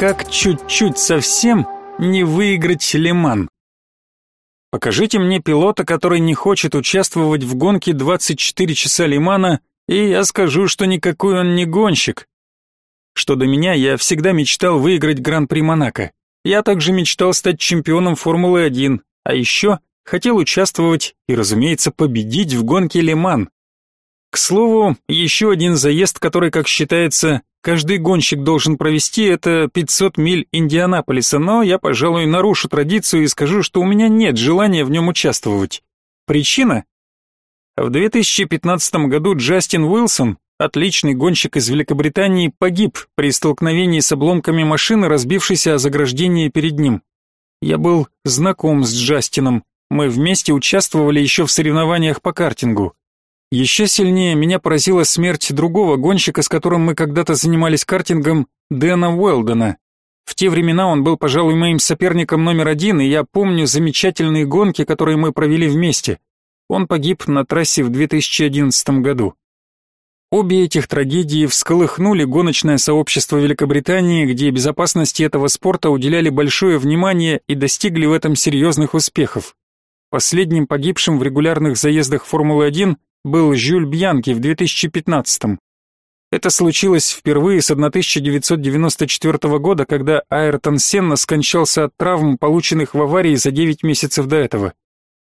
как чуть-чуть совсем не выиграть Лиман? Покажите мне пилота, который не хочет участвовать в гонке 24 часа Лимана, и я скажу, что никакой он не гонщик. Что до меня, я всегда мечтал выиграть Гран-при Монако. Я также мечтал стать чемпионом Формулы-1, а еще хотел участвовать и, разумеется, победить в гонке Лиман. К слову, еще один заезд, который, как считается, каждый гонщик должен провести, это 500 миль Индианаполиса, но я, пожалуй, нарушу традицию и скажу, что у меня нет желания в нем участвовать. Причина? В 2015 году Джастин Уилсон, отличный гонщик из Великобритании, погиб при столкновении с обломками машины, разбившейся о заграждение перед ним. Я был знаком с Джастином, мы вместе участвовали еще в соревнованиях по картингу. Еще сильнее меня поразила смерть другого гонщика, с которым мы когда-то занимались картингом, Дэна Уэлдена. В те времена он был, пожалуй, моим соперником номер один, и я помню замечательные гонки, которые мы провели вместе. Он погиб на трассе в 2011 году. Обе этих трагедии всколыхнули гоночное сообщество Великобритании, где безопасности этого спорта уделяли большое внимание и достигли в этом серьезных успехов. Последним погибшим в регулярных заездах Формулы-1 был Жюль Бьянки в 2015 -м. Это случилось впервые с 1994 года, когда Айртон Сенна скончался от травм, полученных в аварии за 9 месяцев до этого.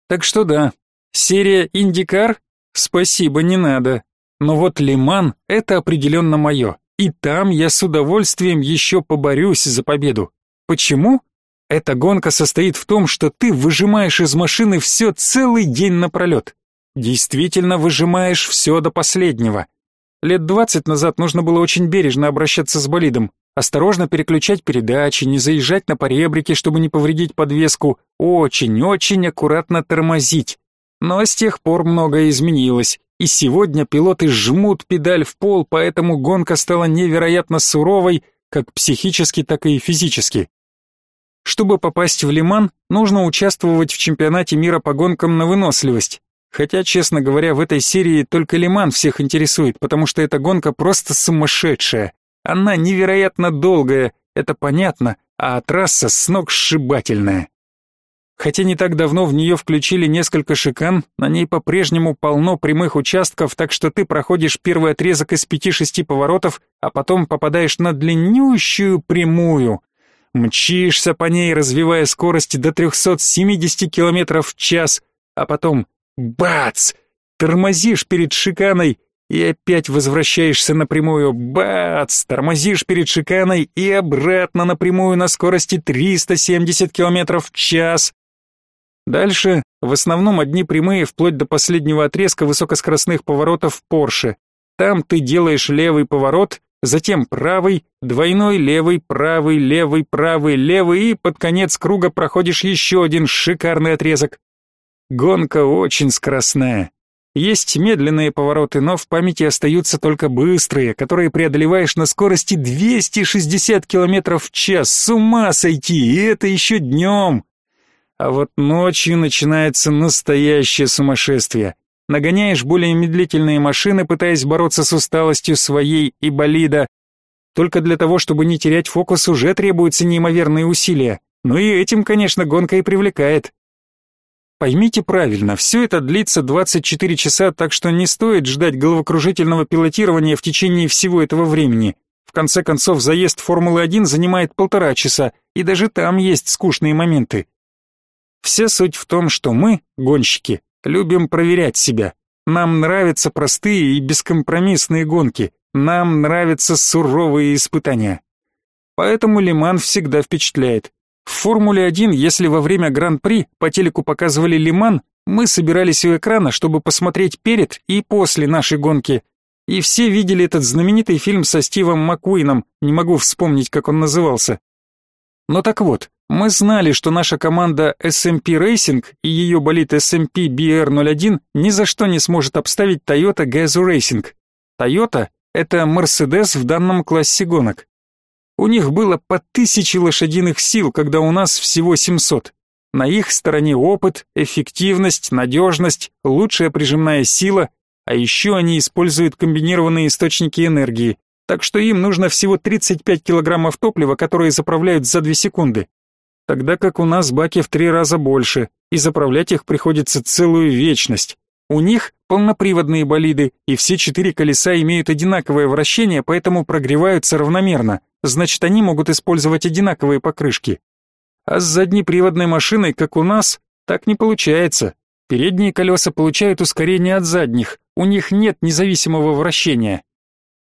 Так что да, серия «Индикар» спасибо, не надо. Но вот Лиман — это определенно мое, и там я с удовольствием еще поборюсь за победу. Почему? Эта гонка состоит в том, что ты выжимаешь из машины все целый день напролет. Действительно выжимаешь все до последнего. Лет двадцать назад нужно было очень бережно обращаться с болидом, осторожно переключать передачи, не заезжать на поребрики, чтобы не повредить подвеску, очень-очень аккуратно тормозить. Но с тех пор многое изменилось, и сегодня пилоты жмут педаль в пол, поэтому гонка стала невероятно суровой, как психически, так и физически. Чтобы попасть в Лиман, нужно участвовать в чемпионате мира по гонкам на выносливость. Хотя, честно говоря, в этой серии только Лиман всех интересует, потому что эта гонка просто сумасшедшая. Она невероятно долгая, это понятно, а трасса с ног сшибательная. Хотя не так давно в нее включили несколько шикан, на ней по-прежнему полно прямых участков, так что ты проходишь первый отрезок из пяти-шести поворотов, а потом попадаешь на длиннющую прямую. Мчишься по ней, развивая скорость до 370 км в час, а потом Бац! Тормозишь перед шиканой и опять возвращаешься напрямую. Бац! Тормозишь перед шиканой и обратно напрямую на скорости 370 км в час. Дальше в основном одни прямые вплоть до последнего отрезка высокоскоростных поворотов Порше. Там ты делаешь левый поворот, затем правый, двойной левый, правый, левый, правый, левый и под конец круга проходишь еще один шикарный отрезок. Гонка очень скоростная. Есть медленные повороты, но в памяти остаются только быстрые, которые преодолеваешь на скорости 260 км в час. С ума сойти, и это еще днем. А вот ночью начинается настоящее сумасшествие. Нагоняешь более медлительные машины, пытаясь бороться с усталостью своей и болида. Только для того, чтобы не терять фокус, уже требуются неимоверные усилия. Ну и этим, конечно, гонка и привлекает. Поймите правильно, все это длится 24 часа, так что не стоит ждать головокружительного пилотирования в течение всего этого времени. В конце концов, заезд Формулы-1 занимает полтора часа, и даже там есть скучные моменты. Вся суть в том, что мы, гонщики, любим проверять себя. Нам нравятся простые и бескомпромиссные гонки, нам нравятся суровые испытания. Поэтому Лиман всегда впечатляет. В Формуле-1, если во время Гран-при по телеку показывали Лиман, мы собирались у экрана, чтобы посмотреть перед и после нашей гонки. И все видели этот знаменитый фильм со Стивом Маккуином, не могу вспомнить, как он назывался. Но так вот, мы знали, что наша команда SMP Racing и ее болид SMP BR01 ни за что не сможет обставить Toyota Gazoo Racing. Toyota — это Mercedes в данном классе гонок. У них было по тысяче лошадиных сил, когда у нас всего 700. На их стороне опыт, эффективность, надежность, лучшая прижимная сила, а еще они используют комбинированные источники энергии. так что им нужно всего 35 килограммов топлива, которые заправляют за 2 секунды. Тогда как у нас баки в три раза больше, и заправлять их приходится целую вечность. У них полноприводные болиды, и все четыре колеса имеют одинаковое вращение, поэтому прогреваются равномерно, значит они могут использовать одинаковые покрышки. А с заднеприводной машиной, как у нас, так не получается. Передние колеса получают ускорение от задних, у них нет независимого вращения.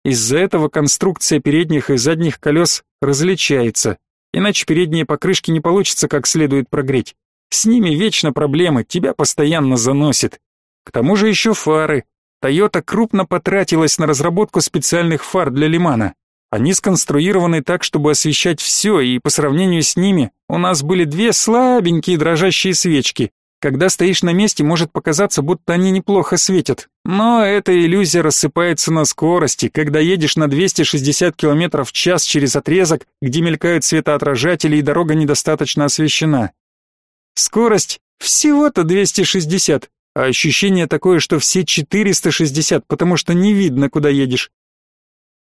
Из-за этого конструкция передних и задних колес различается, иначе передние покрышки не получится как следует прогреть. С ними вечно проблемы, тебя постоянно заносит. К тому же еще фары. Toyota крупно потратилась на разработку специальных фар для Лимана. Они сконструированы так, чтобы освещать все, и по сравнению с ними у нас были две слабенькие дрожащие свечки. Когда стоишь на месте, может показаться, будто они неплохо светят. Но эта иллюзия рассыпается на скорости, когда едешь на 260 км в час через отрезок, где мелькают светоотражатели и дорога недостаточно освещена. Скорость всего-то 260, а ощущение такое, что все 460, потому что не видно, куда едешь.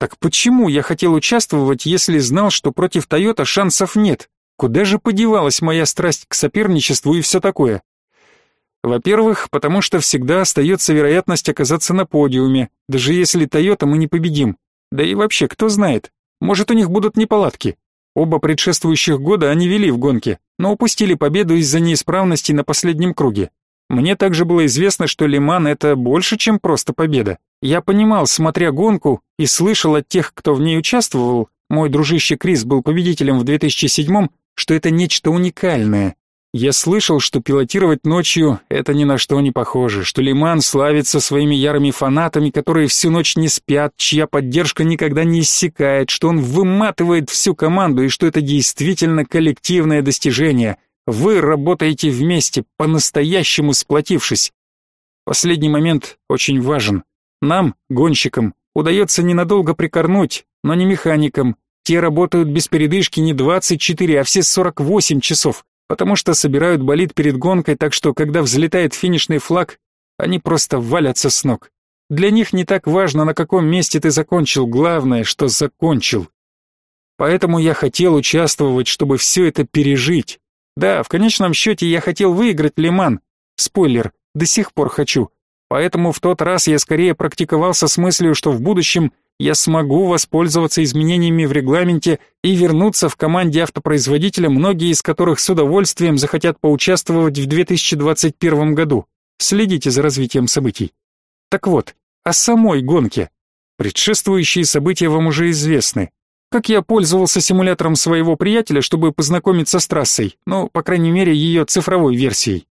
Так почему я хотел участвовать, если знал, что против Тойота шансов нет? Куда же подевалась моя страсть к соперничеству и все такое? Во-первых, потому что всегда остается вероятность оказаться на подиуме, даже если Тойота мы не победим. Да и вообще, кто знает, может у них будут неполадки. Оба предшествующих года они вели в гонке, но упустили победу из-за неисправности на последнем круге. Мне также было известно, что Лиман это больше, чем просто победа. Я понимал, смотря гонку, и слышал от тех, кто в ней участвовал, мой дружище Крис был победителем в 2007 что это нечто уникальное. Я слышал, что пилотировать ночью это ни на что не похоже, что Лиман славится своими ярыми фанатами, которые всю ночь не спят, чья поддержка никогда не иссякает, что он выматывает всю команду и что это действительно коллективное достижение, вы работаете вместе, по-настоящему сплотившись. Последний момент очень важен. Нам, гонщикам, удается ненадолго прикорнуть, но не механикам. Те работают без передышки не 24, а все 48 часов, потому что собирают болид перед гонкой, так что когда взлетает финишный флаг, они просто валятся с ног. Для них не так важно, на каком месте ты закончил, главное, что закончил. Поэтому я хотел участвовать, чтобы все это пережить. Да, в конечном счете я хотел выиграть Лиман. Спойлер, до сих пор хочу. Поэтому в тот раз я скорее практиковался с мыслью, что в будущем я смогу воспользоваться изменениями в регламенте и вернуться в команде автопроизводителя, многие из которых с удовольствием захотят поучаствовать в 2021 году. Следите за развитием событий. Так вот, о самой гонке. Предшествующие события вам уже известны как я пользовался симулятором своего приятеля, чтобы познакомиться с трассой, ну, по крайней мере, ее цифровой версией.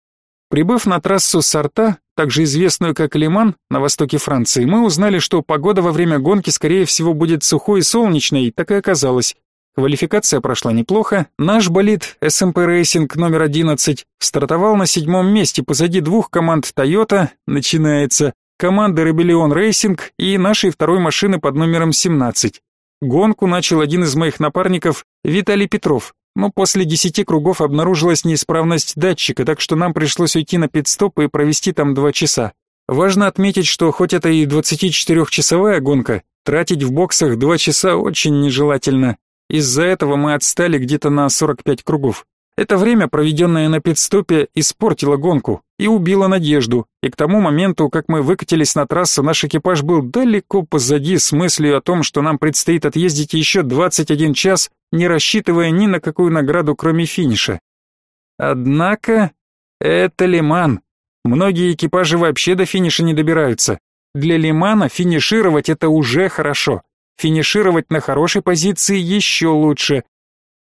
Прибыв на трассу Сарта, также известную как Лиман, на востоке Франции, мы узнали, что погода во время гонки, скорее всего, будет сухой и солнечной, так и оказалось. Квалификация прошла неплохо. Наш болид SMP Racing номер 11 стартовал на седьмом месте позади двух команд Toyota, начинается, команды Rebellion Racing и нашей второй машины под номером 17. Гонку начал один из моих напарников, Виталий Петров, но после десяти кругов обнаружилась неисправность датчика, так что нам пришлось уйти на пит-стоп и провести там два часа. Важно отметить, что хоть это и 24-часовая гонка, тратить в боксах два часа очень нежелательно. Из-за этого мы отстали где-то на 45 кругов. Это время, проведенное на пидстопе, испортило гонку и убило надежду, и к тому моменту, как мы выкатились на трассу, наш экипаж был далеко позади с мыслью о том, что нам предстоит отъездить еще 21 час, не рассчитывая ни на какую награду, кроме финиша. Однако, это Лиман. Многие экипажи вообще до финиша не добираются. Для Лимана финишировать это уже хорошо. Финишировать на хорошей позиции еще лучше.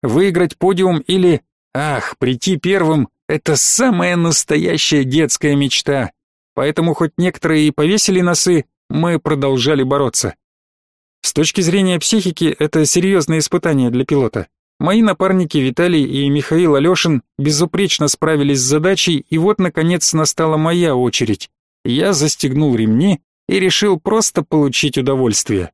Выиграть подиум или Ах, прийти первым — это самая настоящая детская мечта. Поэтому хоть некоторые и повесили носы, мы продолжали бороться. С точки зрения психики, это серьезное испытание для пилота. Мои напарники Виталий и Михаил Алешин безупречно справились с задачей, и вот, наконец, настала моя очередь. Я застегнул ремни и решил просто получить удовольствие.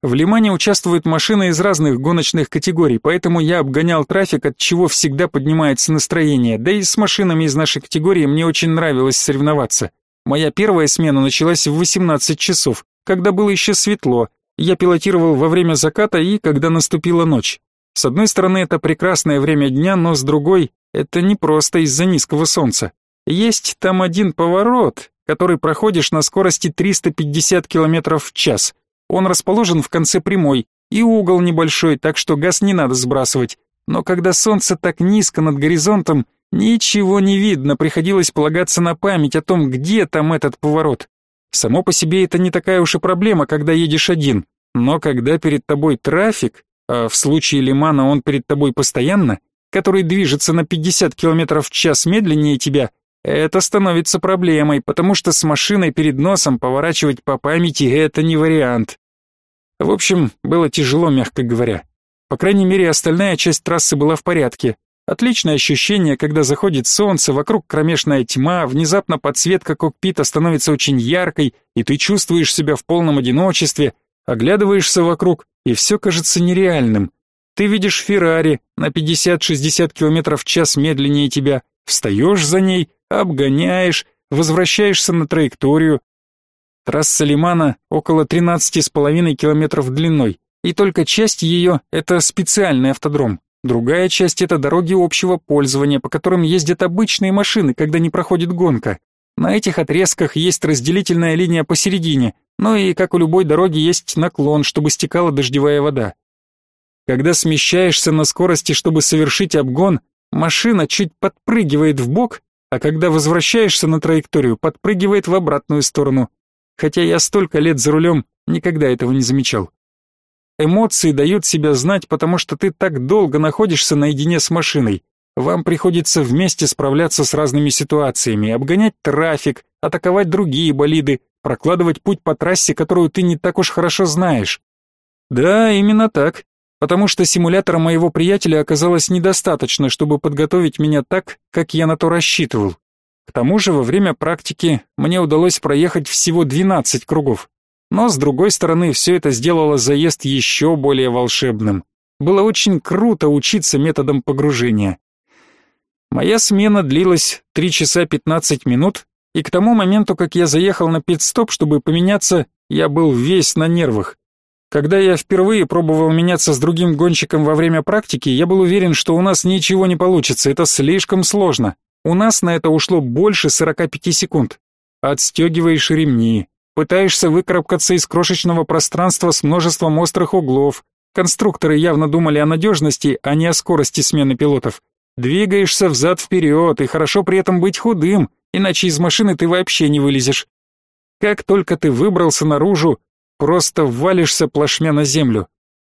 В Лимане участвуют машины из разных гоночных категорий, поэтому я обгонял трафик, от чего всегда поднимается настроение. Да и с машинами из нашей категории мне очень нравилось соревноваться. Моя первая смена началась в 18 часов, когда было еще светло, Я пилотировал во время заката и когда наступила ночь. С одной стороны, это прекрасное время дня, но с другой, это не просто из-за низкого солнца. Есть там один поворот, который проходишь на скорости 350 км в час. Он расположен в конце прямой, и угол небольшой, так что газ не надо сбрасывать. Но когда солнце так низко над горизонтом, ничего не видно, приходилось полагаться на память о том, где там этот поворот. Само по себе это не такая уж и проблема, когда едешь один, но когда перед тобой трафик, а в случае Лимана он перед тобой постоянно, который движется на 50 км в час медленнее тебя, это становится проблемой, потому что с машиной перед носом поворачивать по памяти это не вариант. В общем, было тяжело, мягко говоря. По крайней мере, остальная часть трассы была в порядке. Отличное ощущение, когда заходит солнце, вокруг кромешная тьма, внезапно подсветка кокпита становится очень яркой, и ты чувствуешь себя в полном одиночестве, оглядываешься вокруг, и все кажется нереальным. Ты видишь Феррари на 50-60 км в час медленнее тебя, встаешь за ней, обгоняешь, возвращаешься на траекторию. Трасса Лимана около 13,5 километров длиной, и только часть ее — это специальный автодром. Другая часть — это дороги общего пользования, по которым ездят обычные машины, когда не проходит гонка. На этих отрезках есть разделительная линия посередине, но и, как у любой дороги, есть наклон, чтобы стекала дождевая вода. Когда смещаешься на скорости, чтобы совершить обгон, машина чуть подпрыгивает в бок, а когда возвращаешься на траекторию, подпрыгивает в обратную сторону. Хотя я столько лет за рулем никогда этого не замечал. Эмоции дают себя знать, потому что ты так долго находишься наедине с машиной. Вам приходится вместе справляться с разными ситуациями, обгонять трафик, атаковать другие болиды, прокладывать путь по трассе, которую ты не так уж хорошо знаешь. Да, именно так, потому что симулятора моего приятеля оказалось недостаточно, чтобы подготовить меня так, как я на то рассчитывал. К тому же во время практики мне удалось проехать всего 12 кругов. Но, с другой стороны, все это сделало заезд еще более волшебным. Было очень круто учиться методом погружения. Моя смена длилась 3 часа 15 минут, и к тому моменту, как я заехал на пит-стоп, чтобы поменяться, я был весь на нервах. Когда я впервые пробовал меняться с другим гонщиком во время практики, я был уверен, что у нас ничего не получится, это слишком сложно. У нас на это ушло больше 45 секунд. Отстегиваешь ремни, Пытаешься выкарабкаться из крошечного пространства с множеством острых углов. Конструкторы явно думали о надежности, а не о скорости смены пилотов. Двигаешься взад-вперед, и хорошо при этом быть худым, иначе из машины ты вообще не вылезешь. Как только ты выбрался наружу, просто валишься плашмя на землю.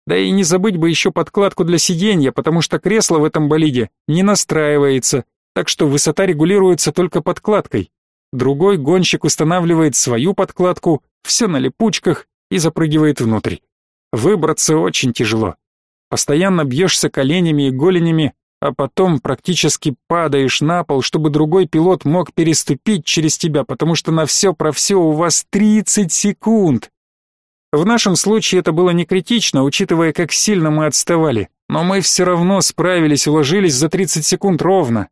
Да и не забыть бы еще подкладку для сиденья, потому что кресло в этом болиде не настраивается, так что высота регулируется только подкладкой. Другой гонщик устанавливает свою подкладку, все на липучках и запрыгивает внутрь. Выбраться очень тяжело. Постоянно бьешься коленями и голенями, а потом практически падаешь на пол, чтобы другой пилот мог переступить через тебя, потому что на все про все у вас 30 секунд. В нашем случае это было не критично, учитывая, как сильно мы отставали, но мы все равно справились, уложились за 30 секунд ровно.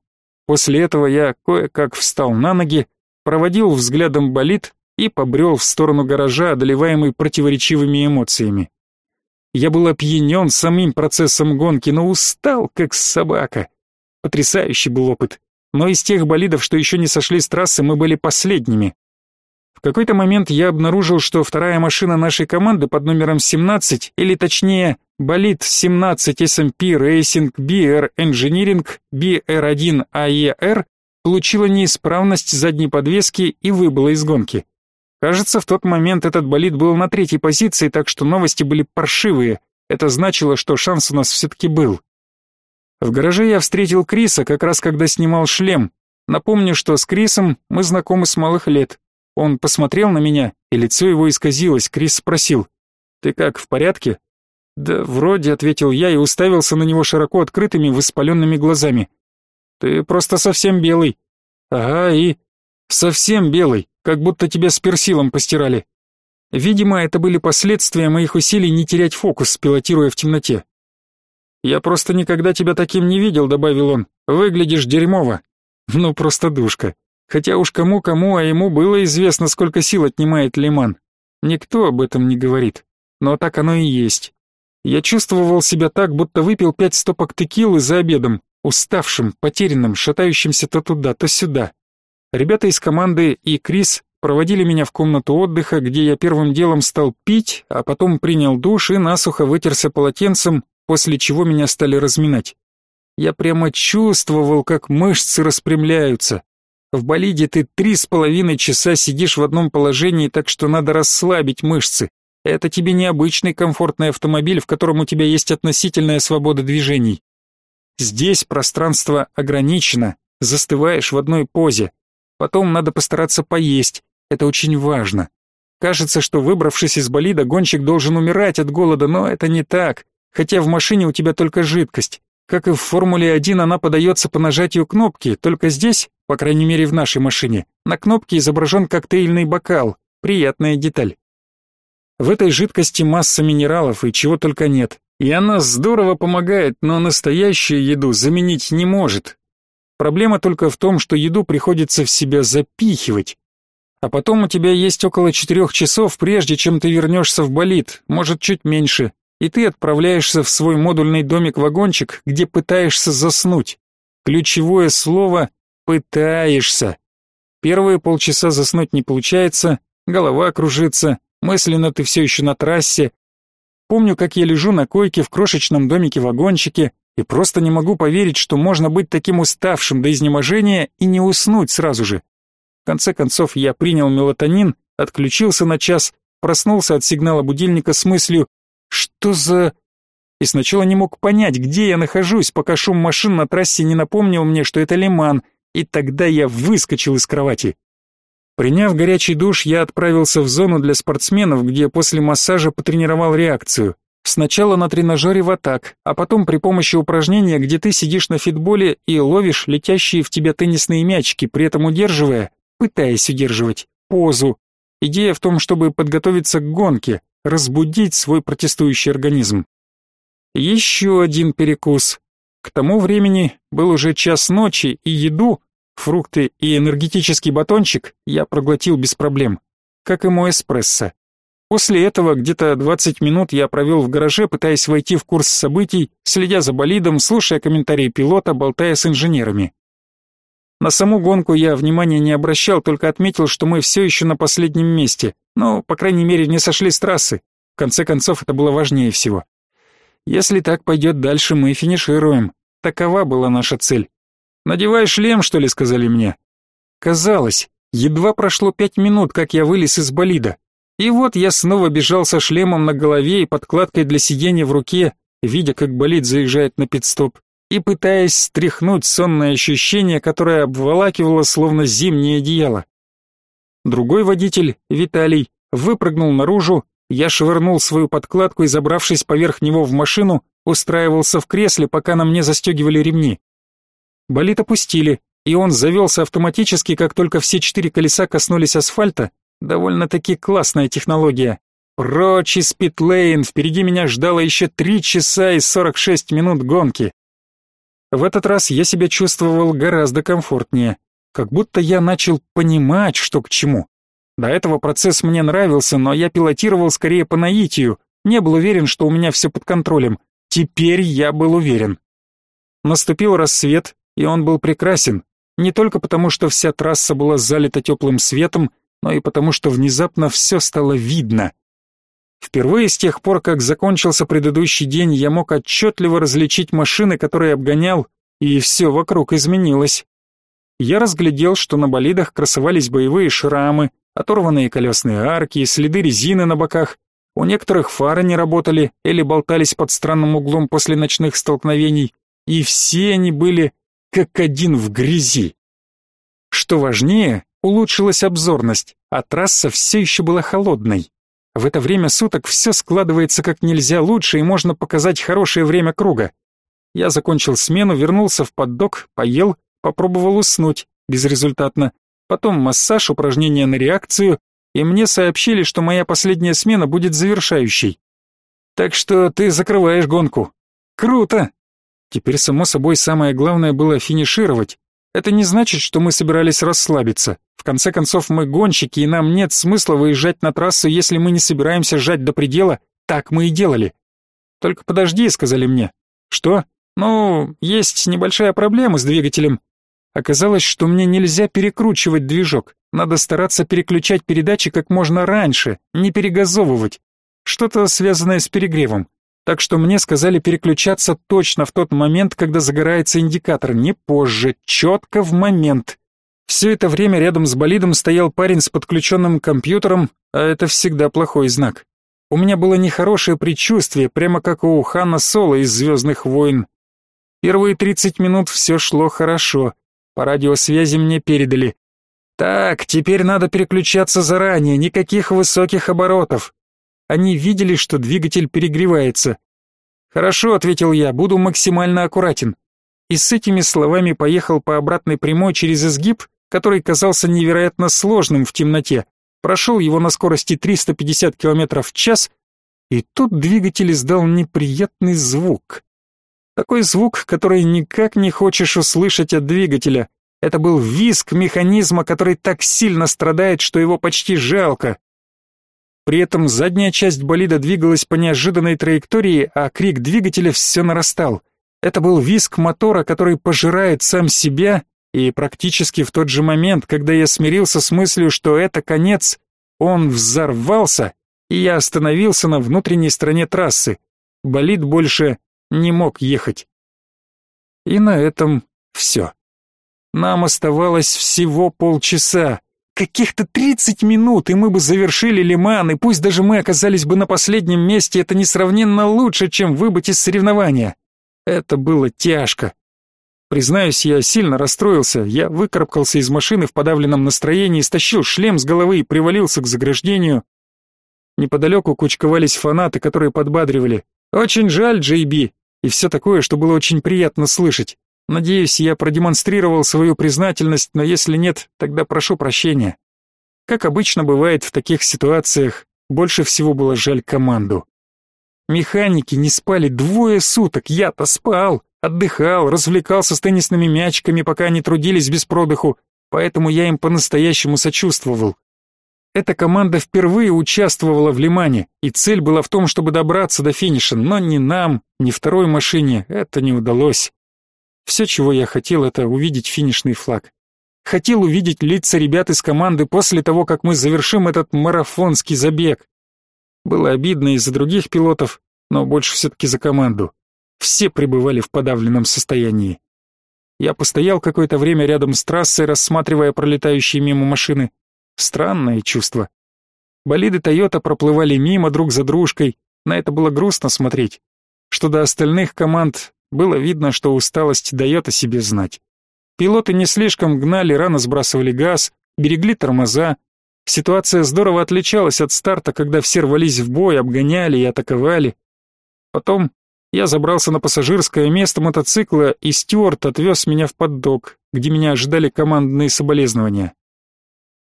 После этого я кое-как встал на ноги, проводил взглядом болид и побрел в сторону гаража, одолеваемый противоречивыми эмоциями. Я был опьянен самим процессом гонки, но устал, как собака. Потрясающий был опыт. Но из тех болидов, что еще не сошли с трассы, мы были последними. В какой-то момент я обнаружил, что вторая машина нашей команды под номером 17, или точнее, болид 17 SMP Racing BR Engineering BR1 AER, получила неисправность задней подвески и выбыла из гонки. Кажется, в тот момент этот болид был на третьей позиции, так что новости были паршивые. Это значило, что шанс у нас все-таки был. В гараже я встретил Криса, как раз когда снимал шлем. Напомню, что с Крисом мы знакомы с малых лет. Он посмотрел на меня, и лицо его исказилось. Крис спросил, «Ты как, в порядке?» «Да вроде», — ответил я и уставился на него широко открытыми, воспаленными глазами. Ты просто совсем белый. Ага, и... Совсем белый, как будто тебя с персилом постирали. Видимо, это были последствия моих усилий не терять фокус, пилотируя в темноте. «Я просто никогда тебя таким не видел», — добавил он. «Выглядишь дерьмово». Ну, просто душка. Хотя уж кому-кому, а ему было известно, сколько сил отнимает Лиман. Никто об этом не говорит. но так оно и есть. Я чувствовал себя так, будто выпил пять стопок текилы за обедом, уставшим, потерянным, шатающимся то туда, то сюда. Ребята из команды и Крис проводили меня в комнату отдыха, где я первым делом стал пить, а потом принял душ и насухо вытерся полотенцем, после чего меня стали разминать. Я прямо чувствовал, как мышцы распрямляются. В болиде ты три с половиной часа сидишь в одном положении, так что надо расслабить мышцы. Это тебе не обычный комфортный автомобиль, в котором у тебя есть относительная свобода движений. Здесь пространство ограничено, застываешь в одной позе. Потом надо постараться поесть, это очень важно. Кажется, что выбравшись из болида, гонщик должен умирать от голода, но это не так. Хотя в машине у тебя только жидкость. Как и в Формуле-1 она подается по нажатию кнопки, только здесь, по крайней мере в нашей машине, на кнопке изображен коктейльный бокал. Приятная деталь. В этой жидкости масса минералов и чего только нет. И она здорово помогает, но настоящую еду заменить не может. Проблема только в том, что еду приходится в себя запихивать. А потом у тебя есть около четырех часов, прежде чем ты вернешься в болид, может чуть меньше, и ты отправляешься в свой модульный домик-вагончик, где пытаешься заснуть. Ключевое слово «пытаешься». Первые полчаса заснуть не получается, голова кружится, мысленно ты все еще на трассе. Помню, как я лежу на койке в крошечном домике-вагончике и просто не могу поверить, что можно быть таким уставшим до изнеможения и не уснуть сразу же. В конце концов я принял мелатонин, отключился на час, проснулся от сигнала будильника с мыслью «Что за...» И сначала не мог понять, где я нахожусь, пока шум машин на трассе не напомнил мне, что это Лиман, и тогда я выскочил из кровати. Приняв горячий душ, я отправился в зону для спортсменов, где после массажа потренировал реакцию. Сначала на тренажере в атак, а потом при помощи упражнения, где ты сидишь на фитболе и ловишь летящие в тебя теннисные мячики, при этом удерживая, пытаясь удерживать, позу. Идея в том, чтобы подготовиться к гонке, разбудить свой протестующий организм. Еще один перекус. К тому времени был уже час ночи, и еду, фрукты и энергетический батончик я проглотил без проблем, как и мой эспрессо. После этого где-то 20 минут я провел в гараже, пытаясь войти в курс событий, следя за болидом, слушая комментарии пилота, болтая с инженерами. На саму гонку я внимания не обращал, только отметил, что мы все еще на последнем месте, но, по крайней мере, не сошли с трассы. В конце концов, это было важнее всего. Если так пойдет дальше, мы финишируем. Такова была наша цель. «Надевай шлем, что ли?» — сказали мне. Казалось, едва прошло пять минут, как я вылез из болида. И вот я снова бежал со шлемом на голове и подкладкой для сидения в руке, видя, как болид заезжает на пидстоп, и пытаясь стряхнуть сонное ощущение, которое обволакивало словно зимнее одеяло. Другой водитель, Виталий, выпрыгнул наружу, я швырнул свою подкладку и, забравшись поверх него в машину, устраивался в кресле, пока на мне застегивали ремни. Болид опустили, и он завелся автоматически, как только все четыре колеса коснулись асфальта. Довольно-таки классная технология. Прочь из питлейн, впереди меня ждало еще три часа и сорок шесть минут гонки. В этот раз я себя чувствовал гораздо комфортнее, как будто я начал понимать, что к чему. До этого процесс мне нравился, но я пилотировал скорее по наитию, не был уверен, что у меня все под контролем. Теперь я был уверен. Наступил рассвет, и он был прекрасен, не только потому, что вся трасса была залита теплым светом, но и потому, что внезапно все стало видно. Впервые с тех пор, как закончился предыдущий день, я мог отчетливо различить машины, которые обгонял, и все вокруг изменилось. Я разглядел, что на болидах красовались боевые шрамы, оторванные колесные арки следы резины на боках. У некоторых фары не работали или болтались под странным углом после ночных столкновений, и все они были как один в грязи. Что важнее, улучшилась обзорность, а трасса все еще была холодной. В это время суток все складывается как нельзя лучше, и можно показать хорошее время круга. Я закончил смену, вернулся в поддок, поел, попробовал уснуть, безрезультатно. Потом массаж, упражнения на реакцию, и мне сообщили, что моя последняя смена будет завершающей. Так что ты закрываешь гонку. Круто! Теперь, само собой, самое главное было финишировать. Это не значит, что мы собирались расслабиться. В конце концов, мы гонщики, и нам нет смысла выезжать на трассу, если мы не собираемся сжать до предела Так мы и делали. Только подожди, сказали мне. Что? Ну, есть небольшая проблема с двигателем. Оказалось, что мне нельзя перекручивать движок. Надо стараться переключать передачи как можно раньше, не перегазовывать. Что-то связанное с перегревом. Так что мне сказали переключаться точно в тот момент, когда загорается индикатор, не позже, четко в момент. Все это время рядом с болидом стоял парень с подключенным компьютером, а это всегда плохой знак. У меня было нехорошее предчувствие, прямо как у Хана Соло из «Звездных войн». Первые 30 минут все шло хорошо. По радиосвязи мне передали. Так, теперь надо переключаться заранее, никаких высоких оборотов. Они видели, что двигатель перегревается. «Хорошо», — ответил я, — «буду максимально аккуратен». И с этими словами поехал по обратной прямой через изгиб, который казался невероятно сложным в темноте. Прошел его на скорости 350 км в час, и тут двигатель издал неприятный звук. Такой звук, который никак не хочешь услышать от двигателя. Это был визг механизма, который так сильно страдает, что его почти жалко. При этом задняя часть болида двигалась по неожиданной траектории, а крик двигателя все нарастал. Это был визг мотора, который пожирает сам себя, и практически в тот же момент, когда я смирился с мыслью, что это конец, он взорвался, и я остановился на внутренней стороне трассы. Болид больше не мог ехать. И на этом все. Нам оставалось всего полчаса. Каких-то 30 минут, и мы бы завершили Лиман, и пусть даже мы оказались бы на последнем месте, это несравненно лучше, чем выбыть из соревнования. Это было тяжко. Признаюсь, я сильно расстроился. Я выкарабкался из машины в подавленном настроении, стащил шлем с головы и привалился к заграждению. Неподалеку кучковались фанаты, которые подбадривали. «Очень жаль, Джейби!» И все такое, что было очень приятно слышать. Надеюсь, я продемонстрировал свою признательность, но если нет, тогда прошу прощения. Как обычно бывает в таких ситуациях, больше всего было жаль команду. Механики не спали двое суток, я-то спал, отдыхал, развлекался с теннисными мячиками, пока они трудились без продыху, поэтому я им по-настоящему сочувствовал. Эта команда впервые участвовала в Лимане, и цель была в том, чтобы добраться до финиша, но ни нам, ни второй машине это не удалось. Все, чего я хотел, это увидеть финишный флаг. Хотел увидеть лица ребят из команды после того, как мы завершим этот марафонский забег. Было обидно из-за других пилотов, но больше все-таки за команду. Все пребывали в подавленном состоянии. Я постоял какое-то время рядом с трассой, рассматривая пролетающие мимо машины. Странное чувство. Болиды Тойота проплывали мимо друг за дружкой, на это было грустно смотреть. Что до остальных команд, было видно, что усталость дает о себе знать. Пилоты не слишком гнали, рано сбрасывали газ, берегли тормоза. Ситуация здорово отличалась от старта, когда все рвались в бой, обгоняли и атаковали. Потом я забрался на пассажирское место мотоцикла, и Стюарт отвез меня в поддок, где меня ожидали командные соболезнования.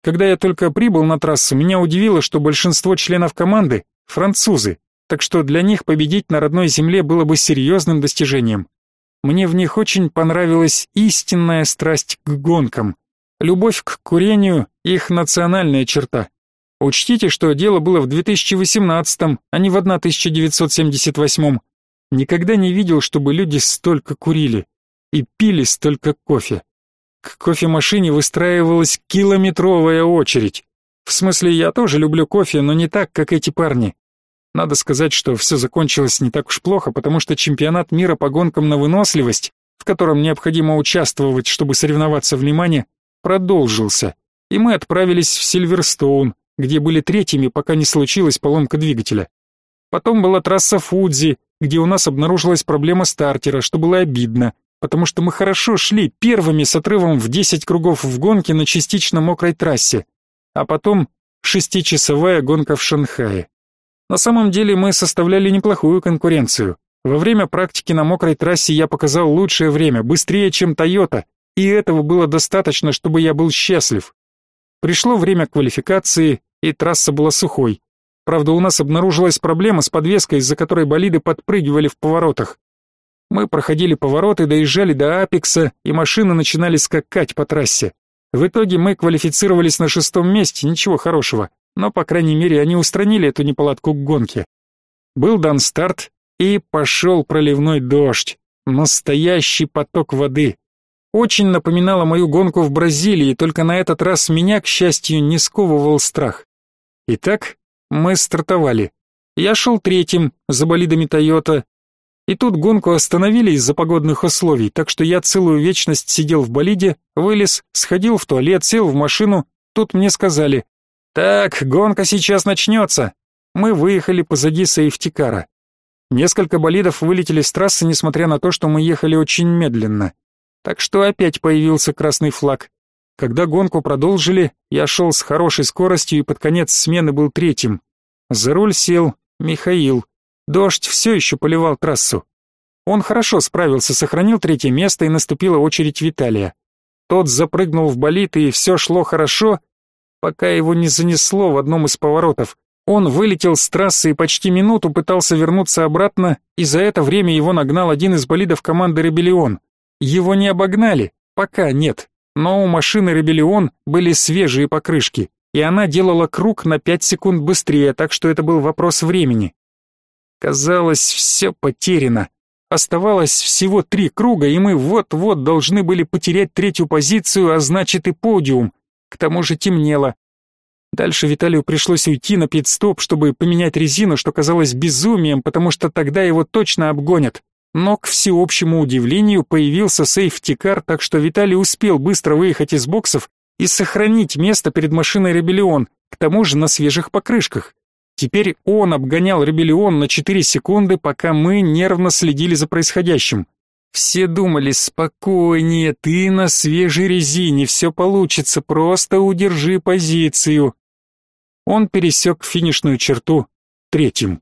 Когда я только прибыл на трассу, меня удивило, что большинство членов команды — французы, так что для них победить на родной земле было бы серьезным достижением. Мне в них очень понравилась истинная страсть к гонкам. Любовь к курению — их национальная черта. Учтите, что дело было в 2018, а не в 1978. Никогда не видел, чтобы люди столько курили и пили столько кофе. К кофемашине выстраивалась километровая очередь. В смысле, я тоже люблю кофе, но не так, как эти парни. Надо сказать, что все закончилось не так уж плохо, потому что чемпионат мира по гонкам на выносливость, в котором необходимо участвовать, чтобы соревноваться в Лимане, продолжился, и мы отправились в Сильверстоун, где были третьими, пока не случилась поломка двигателя. Потом была трасса Фудзи, где у нас обнаружилась проблема стартера, что было обидно, потому что мы хорошо шли первыми с отрывом в 10 кругов в гонке на частично мокрой трассе, а потом шестичасовая гонка в Шанхае. На самом деле мы составляли неплохую конкуренцию. Во время практики на мокрой трассе я показал лучшее время, быстрее, чем Тойота, и этого было достаточно, чтобы я был счастлив. Пришло время квалификации, и трасса была сухой. Правда, у нас обнаружилась проблема с подвеской, из-за которой болиды подпрыгивали в поворотах. Мы проходили повороты, доезжали до апекса, и машины начинали скакать по трассе. В итоге мы квалифицировались на шестом месте, ничего хорошего но, по крайней мере, они устранили эту неполадку к гонке. Был дан старт, и пошел проливной дождь. Настоящий поток воды. Очень напоминало мою гонку в Бразилии, только на этот раз меня, к счастью, не сковывал страх. Итак, мы стартовали. Я шел третьим, за болидами Тойота. И тут гонку остановили из-за погодных условий, так что я целую вечность сидел в болиде, вылез, сходил в туалет, сел в машину. Тут мне сказали, «Так, гонка сейчас начнется». Мы выехали позади сейфтикара. Несколько болидов вылетели с трассы, несмотря на то, что мы ехали очень медленно. Так что опять появился красный флаг. Когда гонку продолжили, я шел с хорошей скоростью и под конец смены был третьим. За руль сел Михаил. Дождь все еще поливал трассу. Он хорошо справился, сохранил третье место и наступила очередь Виталия. Тот запрыгнул в болид и все шло хорошо, пока его не занесло в одном из поворотов. Он вылетел с трассы и почти минуту пытался вернуться обратно, и за это время его нагнал один из болидов команды «Ребелион». Его не обогнали, пока нет, но у машины «Ребелион» были свежие покрышки, и она делала круг на пять секунд быстрее, так что это был вопрос времени. Казалось, все потеряно. Оставалось всего три круга, и мы вот-вот должны были потерять третью позицию, а значит и подиум. К тому же темнело, Дальше Виталию пришлось уйти на пит-стоп, чтобы поменять резину, что казалось безумием, потому что тогда его точно обгонят. Но, к всеобщему удивлению, появился сейфтикар, так что Виталий успел быстро выехать из боксов и сохранить место перед машиной Ребелион, к тому же на свежих покрышках. Теперь он обгонял Ребелион на 4 секунды, пока мы нервно следили за происходящим. Все думали, спокойнее, ты на свежей резине, все получится, просто удержи позицию. Он пересек финишную черту третьим.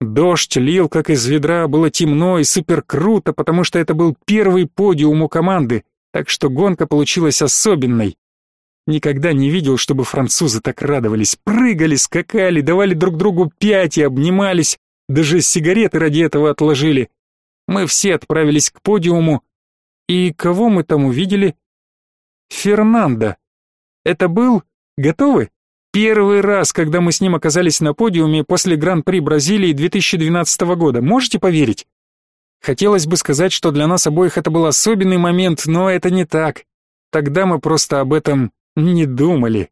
Дождь лил как из ведра, было темно и супер круто, потому что это был первый подиум у команды, так что гонка получилась особенной. Никогда не видел, чтобы французы так радовались, прыгали, скакали, давали друг другу пять и обнимались, даже сигареты ради этого отложили. Мы все отправились к подиуму. И кого мы там увидели? Фернандо. Это был... Готовы? Первый раз, когда мы с ним оказались на подиуме после Гран-при Бразилии 2012 года. Можете поверить? Хотелось бы сказать, что для нас обоих это был особенный момент, но это не так. Тогда мы просто об этом не думали.